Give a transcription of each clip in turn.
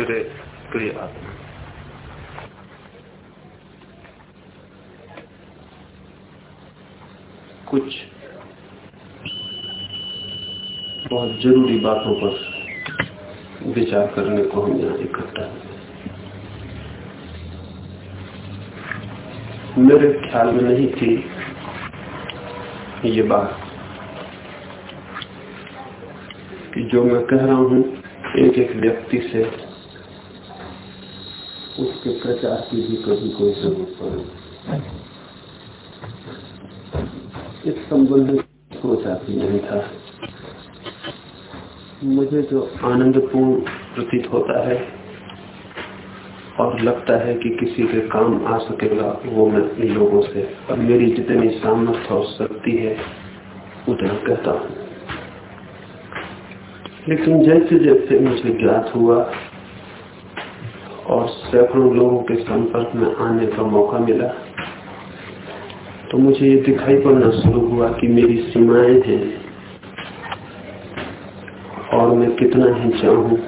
मेरे प्रिय आत्मा। कुछ बहुत ज़रूरी बातों पर विचार करने को हम यहाँ इकट्ठा मेरे ख्याल में नहीं थी ये बात कि जो मैं कह रहा हूँ एक एक व्यक्ति से उसके प्रचार की भी कभी कोई ज़रूरत पड़े इस संबंध में सोचा भी नहीं था। मुझे जो आनंदपूर्ण प्रतीत होता है और लगता है कि किसी के काम आ सकेगा, वो मैं इन लोगों से और मेरी जितनी सामर्थ्य और शक्ति है, उतना कहता हूँ। लेकिन जैसे जैसे मुझे ज्ञात हुआ सैकड़ों लोगों के संपर्क में आने का मौका मिला। तो मुझे ये दिखाई पड़ना शुरू हुआ कि मेरी सीमाएँ हैं और मैं कितना ही चाहूँ।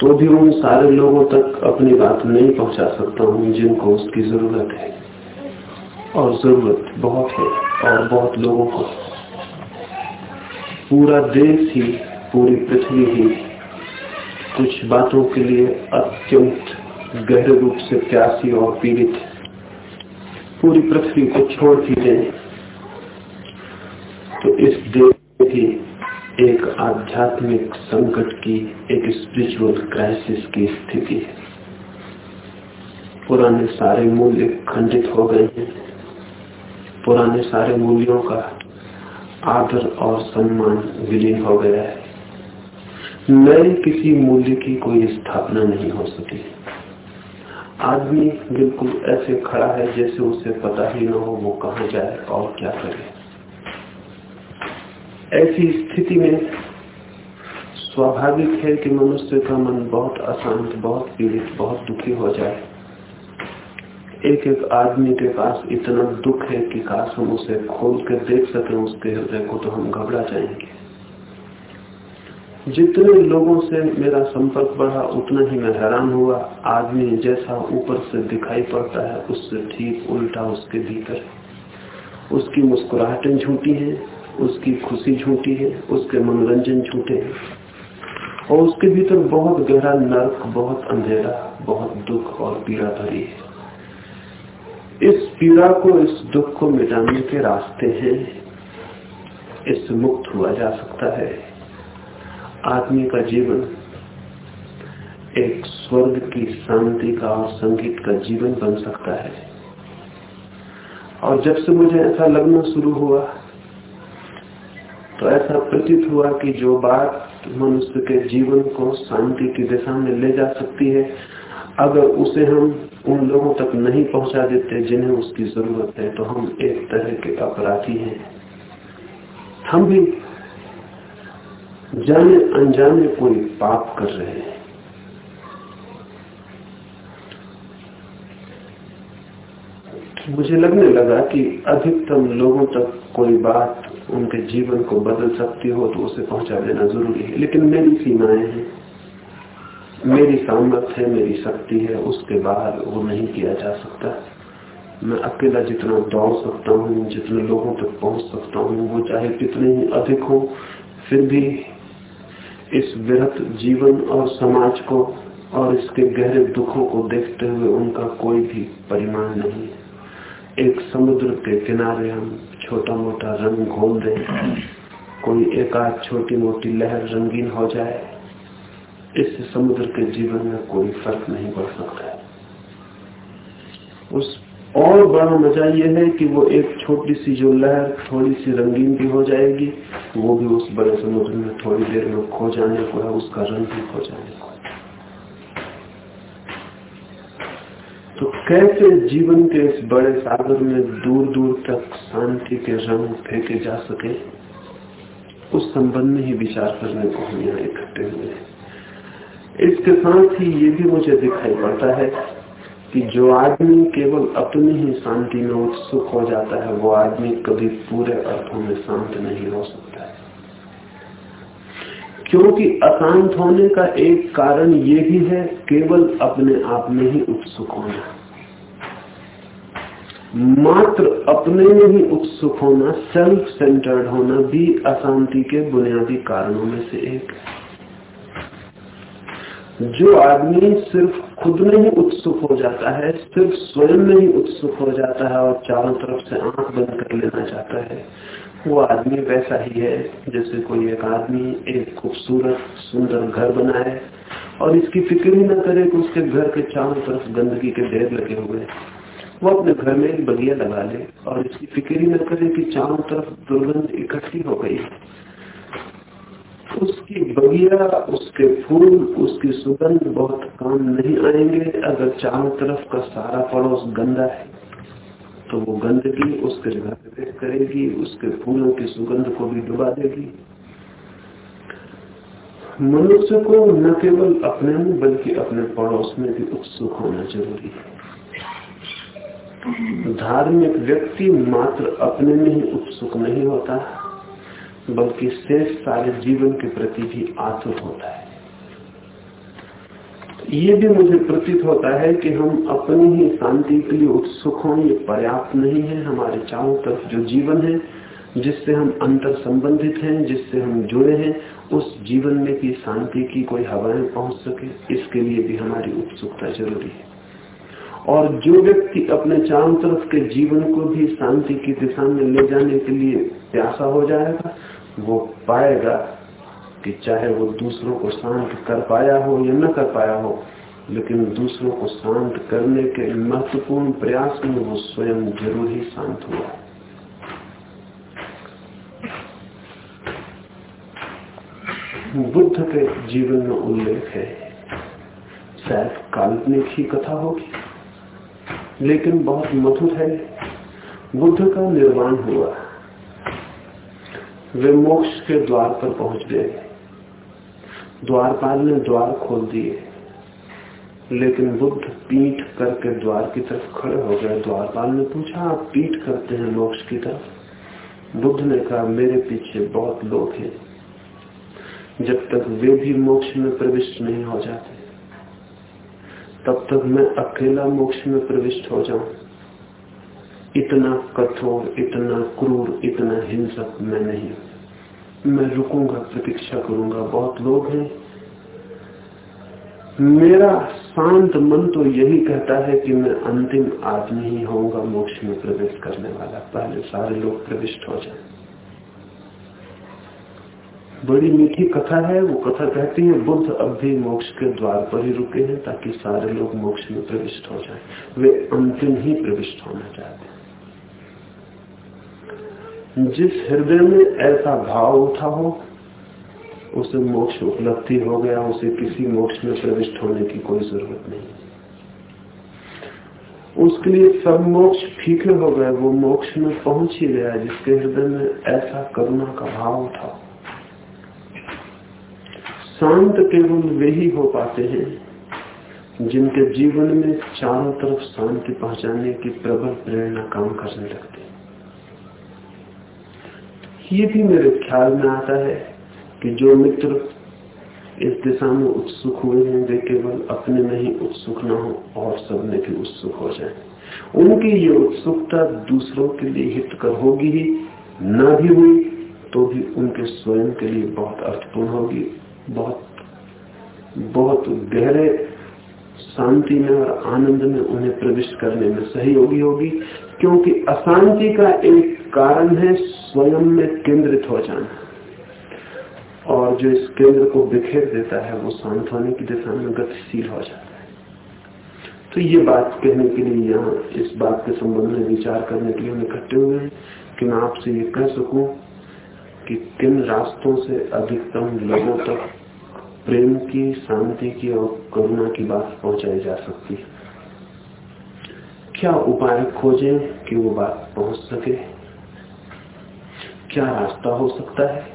तो भी उन सारे लोगों तक अपनी बात नहीं पहुँचा सकता हूँ जिनको उसकी ज़रूरत है। और ज़रूरत बहुत है और बहुत लोगों को। पूरा देश ही, पूरी पृथ्वी ही कुछ बातों के लिए अत्यंत गहरे रूप से प्यासी और पीड़ित। पूरी पृथ्वी को छोड़ दी दें तो इस देश की एक आध्यात्मिक संकट की एक स्पिरिचुअल क्राइसिस की स्थिति है। पुराने सारे मूल्य खंडित हो गए हैं। पुराने सारे मूल्यों का आदर और सम्मान विलीन हो गया है। नए किसी मूल्य की कोई स्थापना नहीं हो सकी। आदमी बिल्कुल ऐसे खड़ा है जैसे उसे पता ही न हो वो कहा जाए और क्या करे। ऐसी स्थिति में स्वाभाविक है कि मनुष्य का मन बहुत अशांत, बहुत पीड़ित, बहुत दुखी हो जाए। एक एक आदमी के पास इतना दुख है कि काश हम उसे खोल कर देख सके, उसके हृदय को तो हम घबरा जाएँगे। जितने लोगों से मेरा संपर्क बढ़ा, उतना ही मैं हैरान हुआ। आदमी जैसा ऊपर से दिखाई पड़ता है, उससे ठीक उल्टा उसके भीतर उसकी मुस्कुराहटें झूठी हैं, उसकी खुशी झूठी है, उसके मनोरंजन झूठे हैं। और उसके भीतर बहुत गहरा नर्क, बहुत अंधेरा, बहुत दुख और पीड़ा भरी है। इस पीड़ा को, इस दुख को मिटाने के रास्ते हैं। इससे मुक्त हुआ जा सकता है। आदमी का जीवन, एक स्वर्ग की शांति का और संगीत का जीवन बन सकता है। और जब से मुझे ऐसा लगना शुरू हुआ तो ऐसा प्रतीत हुआ कि जो बात मनुष्य के जीवन को शांति की दिशा में ले जा सकती है, अगर उसे हम उन लोगों तक नहीं पहुँचा देते जिन्हें उसकी ज़रूरत है तो हम एक तरह के अपराधी हैं। हम भी जाने अनजाने कोई पाप कर रहे हैं। मुझे लगने लगा कि अधिकतम लोगों तक कोई बात उनके जीवन को बदल सकती हो तो उसे पहुँचा देना ज़रूरी है। लेकिन मेरी सीमाएँ हैं। मेरी सामर्थ्य है, मेरी शक्ति है, उसके बाहर वो नहीं किया जा सकता। मैं अकेला जितना दौड़ सकता हूँ, जितने लोगों तक पहुँच सकता हूँ, वो चाहे कितने ही अधिक हो, फिर भी इस विरत जीवन और समाज को और इसके गहरे दुखों को देखते हुए उनका कोई भी परिमाण नहीं एक समुद्र के किनारे हम छोटा मोटा रंग घोल दें, कोई एक आध छोटी मोटी लहर रंगीन हो जाए इससे समुद्र के जीवन में कोई फ़र्क नहीं पड़ सकता है। उस और बड़ा मज़ा यह है कि वो एक छोटी सी जो लहर, थोड़ी सी रंगीन भी हो जाएगी, वो भी उस बड़े समुद्र में थोड़ी देर में खो जाने को है, उसका रंग भी खो जाने को तो कैसे जीवन के इस बड़े सागर में दूर दूर तक शांति के रंग फेंके जा सके, उस संबंध में ही विचार करने को हम यहाँ इकट्ठे हुए हैं। इसके साथ ही ये भी मुझे दिखाई पड़ता है कि जो आदमी केवल अपनी ही शांति में उत्सुक हो जाता है, वो आदमी कभी पूरे अर्थों में शांत नहीं हो सकता है। क्योंकि अशांत होने का एक कारण ये भी है, केवल अपने आप में ही उत्सुक होना। मात्र अपने में ही उत्सुक होना सेल्फ सेंटर्ड होना भी अशांति के बुनियादी कारणों में से एक है। जो आदमी सिर्फ़ खुद में ही उत्सुक हो जाता है, सिर्फ़ स्वयं में ही उत्सुक हो जाता है और चारों तरफ़ से आँख बंद कर लेना चाहता है। वो आदमी वैसा ही है, जैसे कोई एक आदमी एक खूबसूरत, सुंदर घर बनाए और इसकी फ़िक्र ही न करे कि उसके घर के चारों तरफ़ गंदगी के ढेर लगे हुए। वो अपने घर में एक बगिया लगा ले और इसकी फ़िक्र ही न करे कि चारों तरफ़ दुर्गंध इकट्ठी हो गई। उसकी बगिया, उसके फूल, उसकी सुगंध बहुत काम नहीं आएँगे। अगर चारों तरफ़ का सारा पड़ोस गंदा है तो वो गंदगी उसके जगह प्रवेश करेगी, उसके फूलों की सुगंध को भी डुबा देगी। मनुष्य को न केवल अपने में बल्कि अपने पड़ोस में भी उत्सुक होना ज़रूरी है। धार्मिक व्यक्ति मात्र अपने में ही उत्सुक नहीं होता। बल्कि शेष सारे जीवन के प्रति भी आतुर होता है। ये भी मुझे प्रतीत होता है कि हम अपनी ही शांति के लिए उत्सुक हों ये पर्याप्त नहीं है। हमारे चारों तरफ़ जो जीवन है, जिससे हम अंतर संबंधित हैं, जिससे हम जुड़े हैं, उस जीवन में भी शांति की कोई हवाएँ पहुँच सके, इसके लिए भी हमारी उत्सुकता ज़रूरी है। और जो व्यक्ति अपने चारों तरफ़ के जीवन को भी शांति की दिशा में ले जाने के लिए प्यासा हो जाएगा वो पाएगा कि चाहे वो दूसरों को शांत कर पाया हो या न कर पाया हो, लेकिन दूसरों को शांत करने के महत्वपूर्ण प्रयास में वो स्वयं ज़रूर ही शांत हुआ। बुद्ध के जीवन में उल्लेख है, शायद काल्पनिक ही कथा होगी, लेकिन बहुत मधुर है। बुद्ध का निर्माण हुआ। वे मोक्ष के द्वार पर पहुँच गए। द्वारपाल ने द्वार खोल दिए। लेकिन बुद्ध पीठ करके द्वार की तरफ़ खड़े हो गए। द्वारपाल ने पूछा, आप पीठ करते हैं मोक्ष की तरफ़? बुद्ध ने कहा, मेरे पीछे बहुत लोग हैं। जब तक वे भी मोक्ष में प्रविष्ट नहीं हो जाते, तब तक मैं अकेला मोक्ष में प्रविष्ट हो जाऊँ। इतना कठोर, इतना क्रूर, इतना हिंसक मैं नहीं। मैं रुकूँगा, प्रतीक्षा करूँगा। बहुत लोग हैं। मेरा शांत मन तो यही कहता है कि मैं अंतिम आदमी ही होऊँगा, मोक्ष में प्रवेश करने वाला। पहले सारे लोग प्रविष्ट हो जाए। बड़ी मीठी कथा है। वो कथा कहती है, बुद्ध अब भी मोक्ष के द्वार पर ही रुके हैं ताकि सारे लोग मोक्ष में प्रविष्ट हो जाएँ। वे अंतिम ही प्रविष्ट होना चाहते हैं। जिस हृदय में ऐसा भाव उठा हो, उसे मोक्ष उपलब्धि हो गया, उसे किसी मोक्ष में प्रविष्ट होने की कोई ज़रूरत नहीं। उसके लिए सब मोक्ष फीके हो गए, वो मोक्ष में पहुँच ही गया, जिसके हृदय में ऐसा करुणा का भाव उठा शांत केवल वे ही हो पाते हैं, जिनके जीवन में चारों तरफ़ शांति पहुँचाने की प्रबल प्रेरणा काम करने लगती ये भी मेरे ख्याल में आता है कि जो मित्र इस दिशा में उत्सुक हुए हैं, वे केवल अपने में ही उत्सुक न हो और सब में भी उत्सुक हो जाए। उनकी ये उत्सुकता दूसरों के लिए हितकर होगी ही, न भी हुई तो भी उनके स्वयं के लिए बहुत अर्थपूर्ण होगी। बहुत बहुत गहरे शांति में और आनंद में उन्हें प्रविष्ट करने में सहयोगी होगी, क्योंकि अशांति का एक कारण है स्वयं में केंद्रित हो जाना। और जो इस केंद्र को बिखेर देता है, वो शांत होने की दिशा में गतिशील हो जाता है। तो ये बात कहने के लिए यहाँ इस बात के संबंध में विचार करने के लिए हम इकट्ठे हुए हैं कि मैं आपसे ये कह सकूँ कि किन रास्तों से अधिकतम लोगों तक प्रेम की, शांति की और करुणा की बात पहुंचाई जा सकती है? क्या उपाय खोजें कि वो बात पहुँच सके? क्या रास्ता हो सकता है?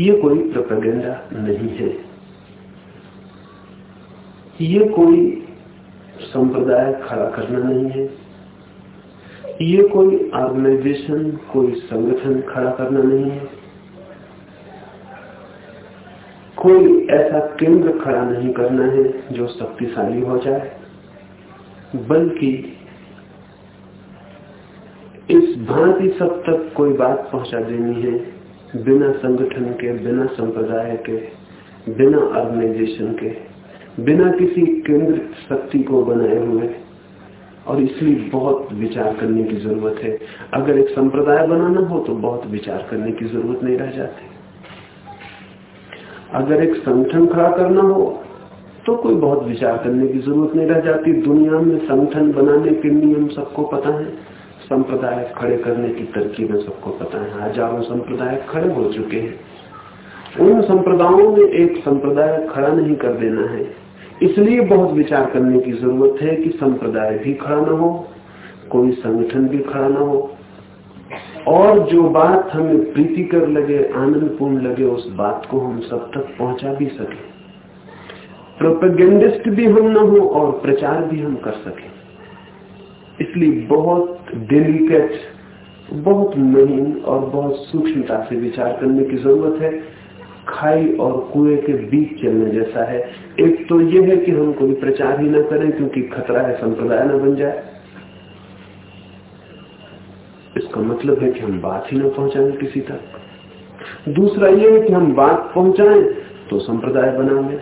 ये कोई प्रोपेगेंडा नहीं है। ये कोई संप्रदाय खड़ा करना नहीं है। ये कोई ऑर्गेनाइजेशन कोई संगठन खड़ा करना नहीं है। कोई ऐसा केंद्र खड़ा नहीं करना है जो शक्तिशाली हो जाए, बल्कि भांति सब तक कोई बात पहुँचा देनी है, बिना संगठन के, बिना संप्रदाय के, बिना ऑर्गेनाइजेशन के, बिना किसी केंद्र शक्ति को बनाए हुए। और इसलिए बहुत विचार करने की ज़रूरत है। अगर एक संप्रदाय बनाना हो तो बहुत विचार करने की ज़रूरत नहीं रह जाती। अगर एक संगठन खड़ा करना हो तो कोई बहुत विचार करने की ज़रूरत नहीं रह जाती। दुनिया में संगठन बनाने के नियम सबको पता है। संप्रदाय खड़े करने की तरकीबें सबको पता है। हज़ारों संप्रदाय खड़े हो चुके हैं। उन संप्रदायों में एक संप्रदाय खड़ा नहीं कर देना है। इसलिए बहुत विचार करने की ज़रूरत है कि संप्रदाय भी खड़ा ना हो, कोई संगठन भी खड़ा ना हो। और जो बात हमें प्रीतिकर लगे, आनंदपूर्ण लगे, उस बात को हम सब तक पहुँचा भी सके। प्रोपेगेंडिस्ट भी हम ना हो और प्रचार भी हम कर सके। इसलिए बहुत डेलिकेट बहुत महीन और बहुत सूक्ष्मता से विचार करने की ज़रूरत है। खाई और कुएँ के बीच चलने जैसा है। एक तो यह है कि हम कोई प्रचार ही ना करें, क्योंकि खतरा है, संप्रदाय न बन जाए। इसका मतलब है कि हम बात ही ना पहुंचाएँ किसी तक। दूसरा यह है कि हम बात पहुंचाएँ तो संप्रदाय बना ले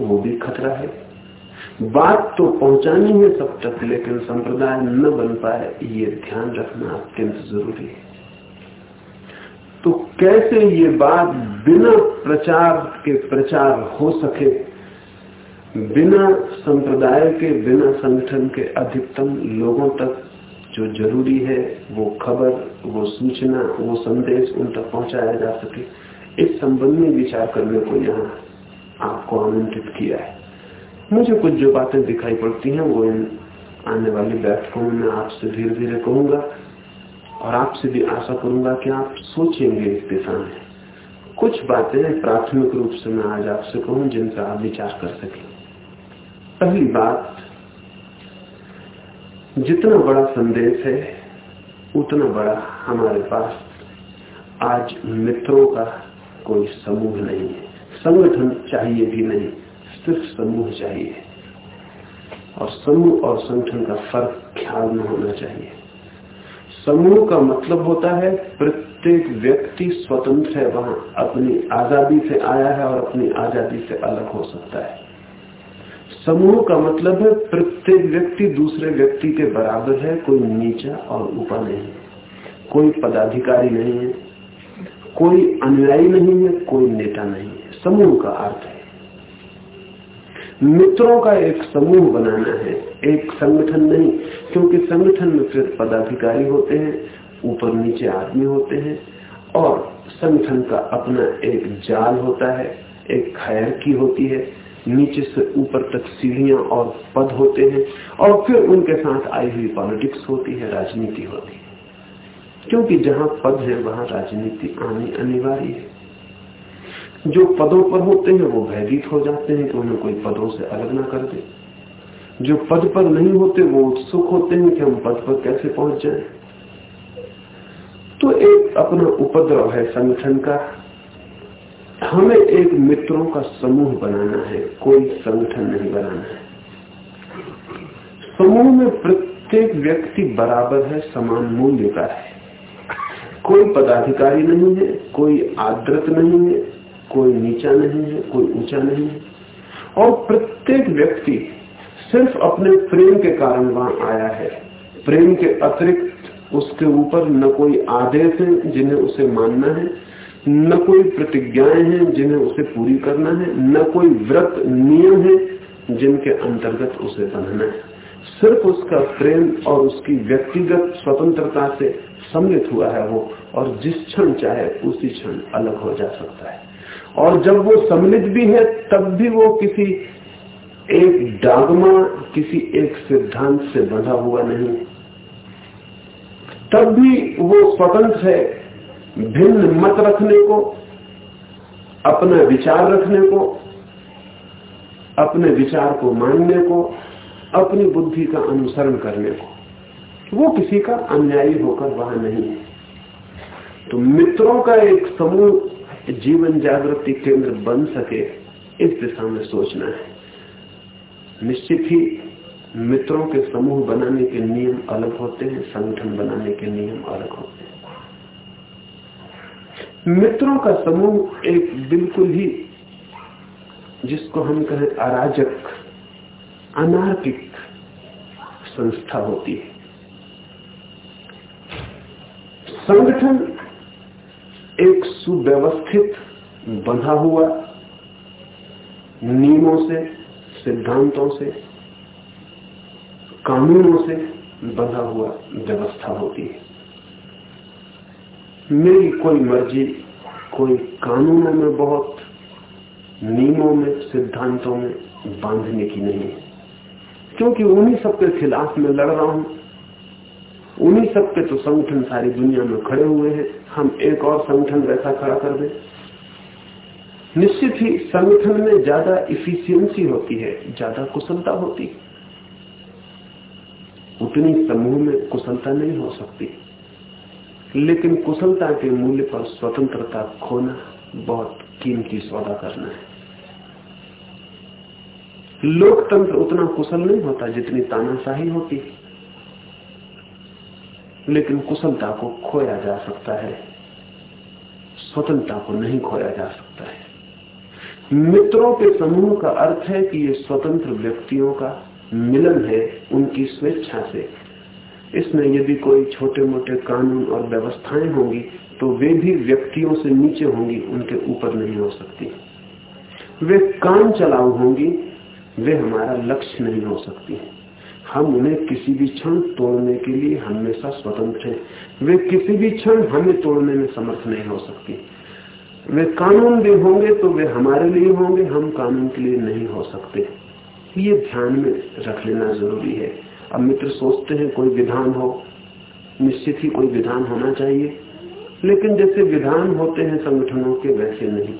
वो भी खतरा है। बात तो पहुंचानी है सब तक, लेकिन संप्रदाय न बन पाए, ये ध्यान रखना अत्यंत ज़रूरी है। तो कैसे ये बात बिना प्रचार के प्रचार हो सके, बिना संप्रदाय के, बिना संगठन के अधिकतम लोगों तक जो ज़रूरी है, वो खबर, वो सूचना, वो संदेश उन तक पहुँचाया जा सके, इस संबंध में विचार करने को यहाँ आपको आमंत्रित किया है। मुझे कुछ जो बातें दिखाई पड़ती हैं, वो इन आने वाली बैठकों में आपसे धीरे धीरे कहूँगा और आपसे भी आशा करूँगा कि आप सोचेंगे इस दिशा में। कुछ बातें प्राथमिक रूप से मैं आज आपसे कहूँ जिनसे आप विचार कर सकें। पहली बात, जितना बड़ा संदेश है, उतना बड़ा हमारे पास आज मित्रों का कोई समूह नहीं है। संगठन चाहिए भी नहीं। सिर्फ़ समूह चाहिए। और समूह और संगठन का फ़र्क ख्याल में होना चाहिए। समूह का मतलब होता है प्रत्येक व्यक्ति स्वतंत्र है, वहाँ अपनी आज़ादी से आया है और अपनी आज़ादी से अलग हो सकता है। समूह का मतलब है प्रत्येक व्यक्ति दूसरे व्यक्ति के बराबर है, कोई नीचा और ऊपर नहीं कोई पदाधिकारी नहीं है, कोई अनुयायी नहीं है, कोई नेता नहीं है। समूह का अर्थ है मित्रों का एक समूह बनाना है, एक संगठन नहीं, क्योंकि संगठन में फिर पदाधिकारी होते हैं, ऊपर नीचे आदमी होते हैं, और संगठन का अपना एक जाल होता है, एक खैर की होती है, नीचे से ऊपर तक सीढ़ियाँ और पद होते हैं, और फिर उनके साथ आई हुई पॉलिटिक्स होती है, राजनीति होती है। क्योंकि जहाँ पद है, वहाँ राजनीति आनी अनिवार्य है। जो पदों पर होते हैं, वो भयभीत हो जाते हैं कि उन्हें कोई पदों से अलग ना कर दे। जो पद पर नहीं होते, वो उत्सुक होते हैं कि हम पद पर कैसे पहुँच जाए। तो एक अपना उपद्रव है संगठन का। हमें एक मित्रों का समूह बनाना है, कोई संगठन नहीं बनाना है। समूह में प्रत्येक व्यक्ति बराबर है, समान मूल्य का है। कोई पदाधिकारी नहीं है, कोई आदृत नहीं है कोई नीचा नहीं है, कोई ऊँचा नहीं है। और प्रत्येक व्यक्ति सिर्फ़ अपने प्रेम के कारण वहाँ आया है। प्रेम के अतिरिक्त उसके ऊपर न कोई आदेश है जिन्हें उसे मानना है, न कोई प्रतिज्ञाएँ हैं जिन्हें उसे पूरी करना है, न कोई व्रत नियम है जिनके अंतर्गत उसे बंधना है। सिर्फ़ उसका प्रेम और उसकी व्यक्तिगत स्वतंत्रता से सम्मिलित हुआ है वो, और जिस क्षण चाहे उसी क्षण अलग हो जा सकता है। और जब वो सम्मिलित भी है, तब भी वो किसी एक डागमा, किसी एक सिद्धांत से बंधा हुआ नहीं। तब भी वो स्वतंत्र है, भिन्न मत रखने को, अपना विचार रखने को, अपने विचार को मानने को, अपनी बुद्धि का अनुसरण करने को। वो किसी का अन्यायी होकर वहाँ नहीं है। तो मित्रों का एक समूह जीवन जागृति केंद्र बन सके, इस दिशा में सोचना है। निश्चित ही मित्रों के समूह बनाने के नियम अलग होते हैं, संगठन बनाने के नियम अलग होते हैं। मित्रों का समूह एक बिल्कुल ही, जिसको हम कहें अराजक, अनार्किक संस्था होती है। संगठन एक सुव्यवस्थित बंधा हुआ नियमों से, सिद्धांतों से, कानूनों से बंधा हुआ व्यवस्था होती है। मेरी कोई मर्ज़ी, कोई कानूनों में बहुत, नियमों में, सिद्धांतों में बांधने की नहीं है। क्योंकि उन्हीं सबके खिलाफ मैं लड़ रहा हूँ उन्हीं सबके तो संगठन सारी दुनिया में खड़े हुए हैं। हम एक और संगठन वैसा खड़ा कर दें। निश्चित ही संगठन में ज़्यादा इफिशियंसी होती है, ज़्यादा कुशलता होती है। उतनी समूह में कुशलता नहीं हो सकती। लेकिन कुशलता के मूल्य पर स्वतंत्रता खोना बहुत कीमती सौदा करना है। लोकतंत्र उतना कुशल नहीं होता जितनी तानाशाही होती लेकिन कुशलता को खोया जा सकता है। स्वतंत्रता को नहीं खोया जा सकता है। मित्रों के समूह का अर्थ है कि ये स्वतंत्र व्यक्तियों का मिलन है उनकी स्वेच्छा से। इसमें यदि कोई छोटे मोटे कानून और व्यवस्थाएँ होंगी तो वे भी व्यक्तियों से नीचे होंगी, उनके ऊपर नहीं हो सकती। वे काम चलाऊ होंगी, वे हमारा लक्ष्य नहीं हो सकती। हम उन्हें किसी भी क्षण तोड़ने के लिए हमेशा स्वतंत्र हैं। वे किसी भी क्षण हमें तोड़ने में समर्थ नहीं हो सकती। वे कानून भी होंगे तो वे हमारे लिए होंगे, हम कानून के लिए नहीं हो सकते। ये ध्यान में रख लेना ज़रूरी है। अब मित्र सोचते हैं, कोई विधान हो, निश्चित ही कोई विधान होना चाहिए। लेकिन जैसे विधान होते हैं संगठनों के, वैसे नहीं।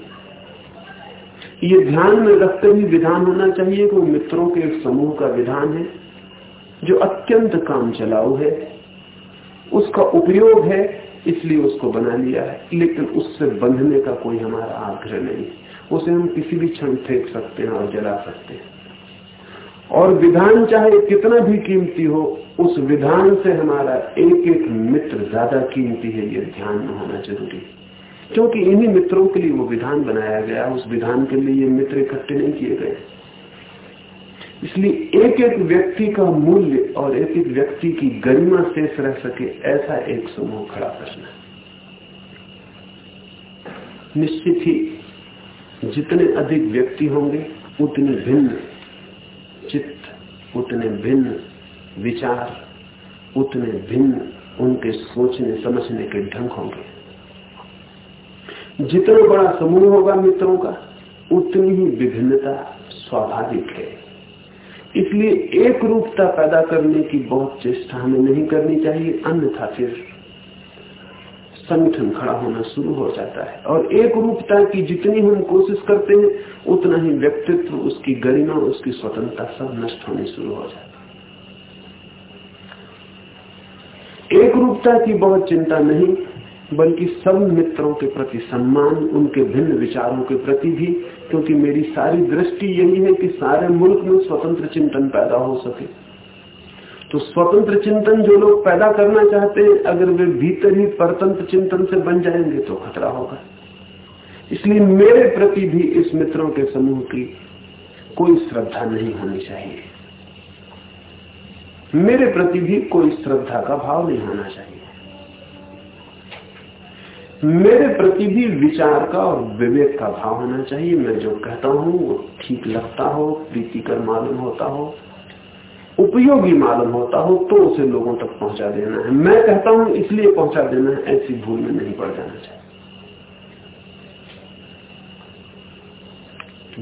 ये ध्यान में रखते हुए विधान होना चाहिए कि वो मित्रों के एक समूह का विधान है। जो अत्यंत काम चलाऊ है, उसका उपयोग है, इसलिए उसको बना लिया है। लेकिन उससे बंधने का कोई हमारा आग्रह नहीं। उसे हम किसी भी क्षण फेंक सकते हैं और जला सकते हैं। और विधान चाहे कितना भी कीमती हो, उस विधान से हमारा एक एक मित्र ज़्यादा कीमती है, ये ध्यान में होना ज़रूरी है। क्योंकि इन्हीं मित्रों के लिए वो विधान बनाया गया, उस विधान के लिए ये मित्र इकट्ठे नहीं किए गए। इसलिए एक एक व्यक्ति का मूल्य और एक एक व्यक्ति की गरिमा शेष रह सके, ऐसा एक समूह खड़ा करना निश्चित ही जितने अधिक व्यक्ति होंगे, उतने भिन्न चित्त, उतने भिन्न विचार, उतने भिन्न उनके सोचने, समझने के ढंग होंगे। जितना बड़ा समूह होगा मित्रों का, उतनी ही विभिन्नता स्वाभाविक है। इसलिए एक रूपता पैदा करने की बहुत चेष्टा हमें नहीं करनी चाहिए, अन्यथा फिर संगठन खड़ा होना शुरू हो जाता है। और एक रूपता की जितनी हम कोशिश करते हैं, उतना ही व्यक्तित्व, उसकी गरिमा, उसकी स्वतंत्रता सब नष्ट होनी शुरू हो जाती एक रूपता की बहुत चिंता नहीं बल्कि सब मित्रों के प्रति सम्मान, उनके भिन्न विचारों के प्रति भी, क्योंकि मेरी सारी दृष्टि यही है कि सारे मुल्क में स्वतंत्र चिंतन पैदा हो सके। तो स्वतंत्र चिंतन जो लोग पैदा करना चाहते हैं, अगर वे भीतर ही परतंत्र चिंतन से बन जाएँगे तो खतरा होगा। इसलिए मेरे प्रति भी इस मित्रों के समूह की कोई श्रद्धा नहीं होनी चाहिए। मेरे प्रति भी कोई श्रद्धा का भाव नहीं होना चाहिए। मेरे प्रति भी विचार का और विवेक का भाव होना चाहिए। मैं जो कहता हूँ, वो ठीक लगता हो, प्रीतिकर मालूम होता हो, उपयोगी मालूम होता हो तो उसे लोगों तक पहुँचा देना है। मैं कहता हूँ, इसलिए पहुँचा देना है, ऐसी भूल में नहीं पड़ जाना चाहिए।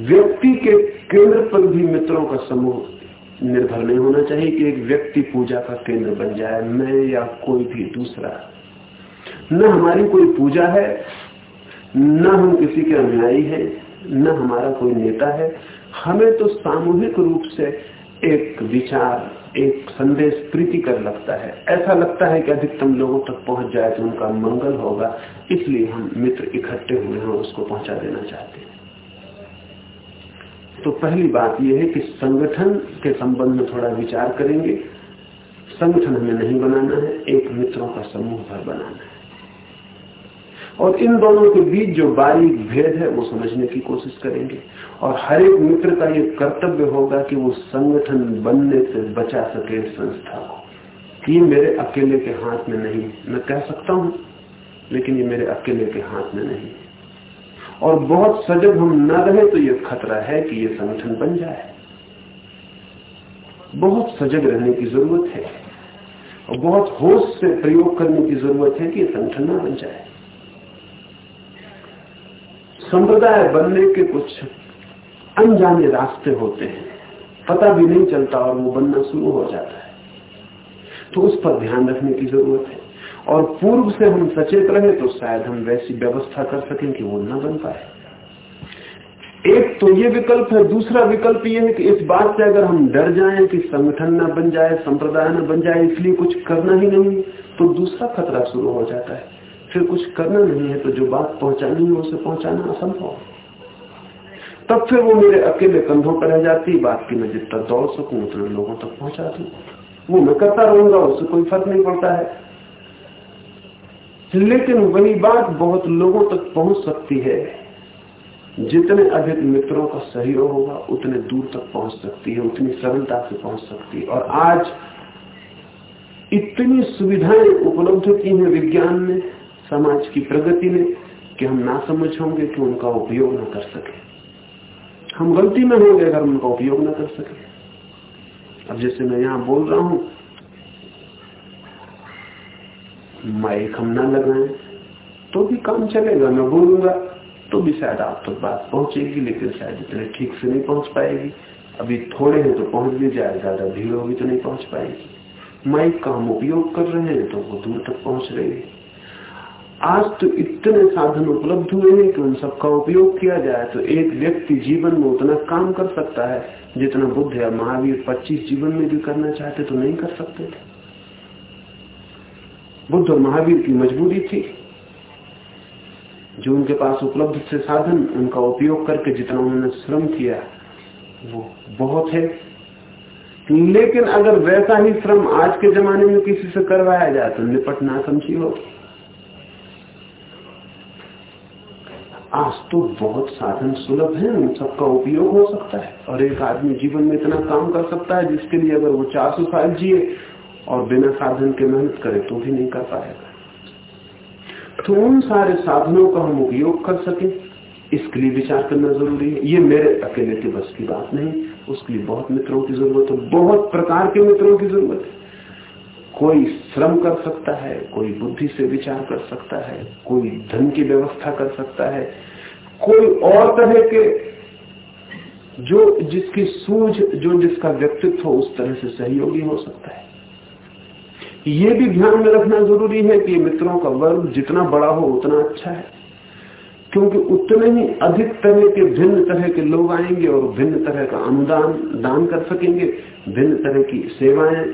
व्यक्ति के केंद्र पर भी मित्रों का समूह निर्भर नहीं होना चाहिए कि एक व्यक्ति पूजा का केंद्र बन जाए, मैं या कोई भी दूसरा। न हमारी कोई पूजा है, न हम किसी के अनुयायी है, न हमारा कोई नेता है। हमें तो सामूहिक रूप से एक विचार, एक संदेश प्रीतिकर लगता है। ऐसा लगता है कि अधिकतम लोगों तक पहुँच जाए तो उनका मंगल होगा, इसलिए हम मित्र इकट्ठे हुए हैं उसको पहुँचा देना चाहते हैं। तो पहली बात यह है कि संगठन के संबंध में थोड़ा विचार करेंगे। संगठन हमें नहीं बनाना है, एक मित्रों का समूह भर बनाना है। और इन दोनों के बीच जो बारीक भेद है, वो समझने की कोशिश करेंगे। और हर एक मित्र का ये कर्तव्य होगा कि वो संगठन बनने से बचा सके संस्था को ये मेरे अकेले के हाथ में नहीं, मैं कह सकता हूँ, लेकिन ये मेरे अकेले के हाथ में नहीं। और बहुत सजग हम न रहे तो ये खतरा है कि ये संगठन बन जाए। बहुत सजग रहने की ज़रूरत है। और बहुत होश से प्रयोग करने की ज़रूरत है कि ये संगठन न बन जाए। संप्रदाय बनने के कुछ अनजाने रास्ते होते हैं। पता भी नहीं चलता और वो बनना शुरू हो जाता है। तो उस पर ध्यान रखने की ज़रूरत है। और पूर्व से हम सचेत रहे तो शायद हम वैसी व्यवस्था कर सकें कि वो न बन पाए। एक तो ये विकल्प है, दूसरा विकल्प ये है कि इस बात से अगर हम डर जाएँ कि संगठन न बन जाए, संप्रदाय न बन जाए, इसलिए कुछ करना ही नहीं तो दूसरा खतरा शुरू हो जाता है। फिर कुछ करना नहीं है तो जो बात पहुंचानी है उसे पहुंचाना असंभव तब फिर वो मेरे अकेले कंधों पर रह जाती, बात की मैं जितना दौड़ सकूँ उतने लोगों तक पहुँचा दू। वो मैं करता रहूँगा, उससे कोई फ़र्क नहीं पड़ता है। लेकिन वही बात बहुत लोगों तक पहुँच सकती है। जितने अधिक मित्रों का सहयोग होगा, उतने दूर तक पहुँच सकती है, उतनी सरलता से पहुँच सकती है। और आज इतनी सुविधाएँ उपलब्ध की हैं विज्ञान में समाज की प्रगति में कि हम ना समझ होंगे कि उनका उपयोग ना कर सके। हम गलती में होंगे अगर उनका उपयोग न कर सके। अब जैसे मैं यहाँ बोल रहा हूँ, माइक हम ना लगाए तो भी काम चलेगा, मैं बोलूँगा तो भी शायद आप तक तो बात पहुंचेगी, लेकिन शायद इतने ठीक से नहीं पहुँच पाएगी। अभी थोड़े हैं तो पहुँच भी जाए, ज़्यादा भीड़ होगी तो नहीं पहुँच पाएगी। माइक का हम उपयोग कर रहे हैं तो वो दूर तक पहुँच रही है। आज तो इतने साधन उपलब्ध हुए हैं कि उन सबका उपयोग किया जाए तो एक व्यक्ति जीवन में उतना काम कर सकता है जितना बुद्ध या महावीर 25 जीवन में भी करना चाहते तो नहीं कर सकते थे। बुद्ध और महावीर की मजबूरी थी। जो उनके पास उपलब्ध थे साधन, उनका उपयोग करके जितना उन्होंने श्रम किया, वो बहुत है। लेकिन अगर वैसा ही श्रम आज के जमाने में किसी से करवाया जाए तो निपट ना समझी होगी। आज तो बहुत साधन सुलभ है, उन सबका उपयोग हो सकता है। और एक आदमी जीवन में इतना काम कर सकता है, जिसके लिए अगर वो चार सौ साल जिए और बिना साधन के मेहनत करे तो भी नहीं कर पाएगा। तो उन सारे साधनों का हम उपयोग कर सके। इसके लिए विचार करना ज़रूरी है। ये मेरे अकेले के बस की बात नहीं, उसके लिए बहुत मित्रों की ज़रूरत है, बहुत प्रकार के मित्रों की ज़रूरत है। कोई श्रम कर सकता है, कोई बुद्धि से विचार कर सकता है, कोई धन की व्यवस्था कर सकता है, कोई और तरह के जो जिसकी सूझ, जो जिसका व्यक्तित्व हो उस तरह से सहयोगी हो सकता है। ये भी ध्यान में रखना ज़रूरी है कि मित्रों का वर्ग जितना बड़ा हो उतना अच्छा है, क्योंकि उतने ही अधिक तरह के भिन्न तरह के लोग आएँगे और भिन्न तरह का अनुदान, दान कर सकेंगे, भिन्न तरह की सेवाएँ